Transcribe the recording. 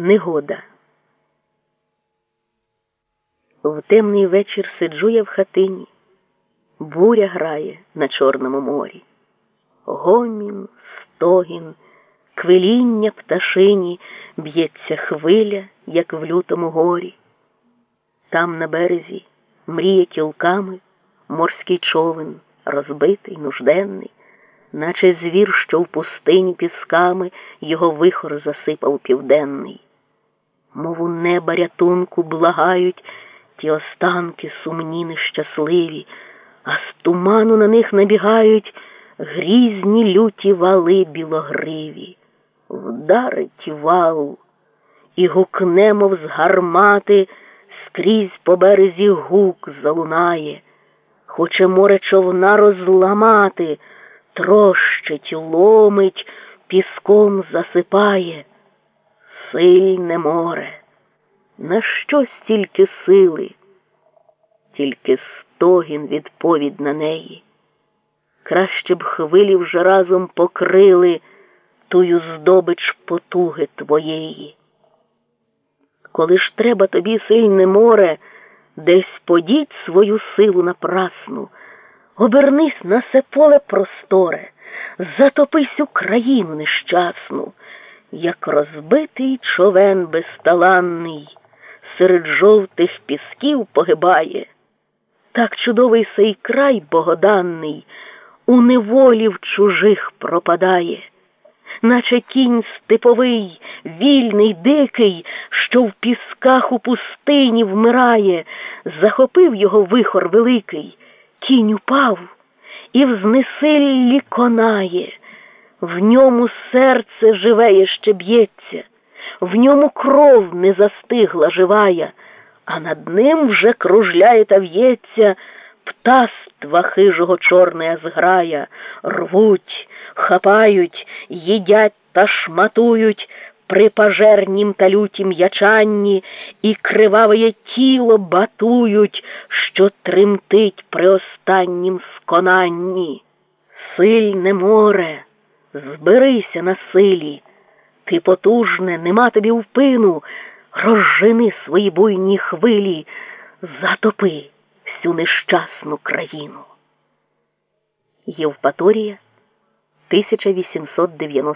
Негода. В темний вечір сиджу я в хатині, буря грає на Чорному морі. Гомін, стогін, квиління пташині б'ється хвиля, як в лютому горі. Там на березі мріє кілками морський човен, розбитий, нужденний, наче звір, що в пустині пісками його вихор засипав південний. Мову неба рятунку благають ті останки сумні нещасливі, а з туману на них набігають грізні люті вали білогриві. Вдарить вал і гукне, мов з гармати, скрізь по березі гук залунає, хоче море човна розламати, трощить, ломить, піском засипає. Сильне море. На що стільки сили, тільки стогін відповідь на неї. Краще б хвилі вже разом покрили тую здобич потуги твоєї. Коли ж треба тобі сильне море, десь подіть свою силу напрасну, обернись на се поле просторе, затопись Україну нещасну, як розбитий човен безталанний серед жовтих пісків погибає, так чудовий сей край богоданний у неволі в чужих пропадає, наче кінь степовий, вільний, дикий, що в пісках у пустині вмирає, захопив його вихор великий, кінь упав і в знесиллі конає, в ньому серце живе ще б'ється. В ньому кров не застигла живая, а над ним вже кружляє та в'ється птаства хижого чорне зграя, рвуть, хапають, їдять та шматують при пажернім та лютім ячанні і криваве тіло батують, що тремтить при останнім сконанні. Сильне море, зберися на силі. Ти потужне, нема тобі впину, розжени свої буйні хвилі, затопи всю нещасну країну. Євпаторія 1891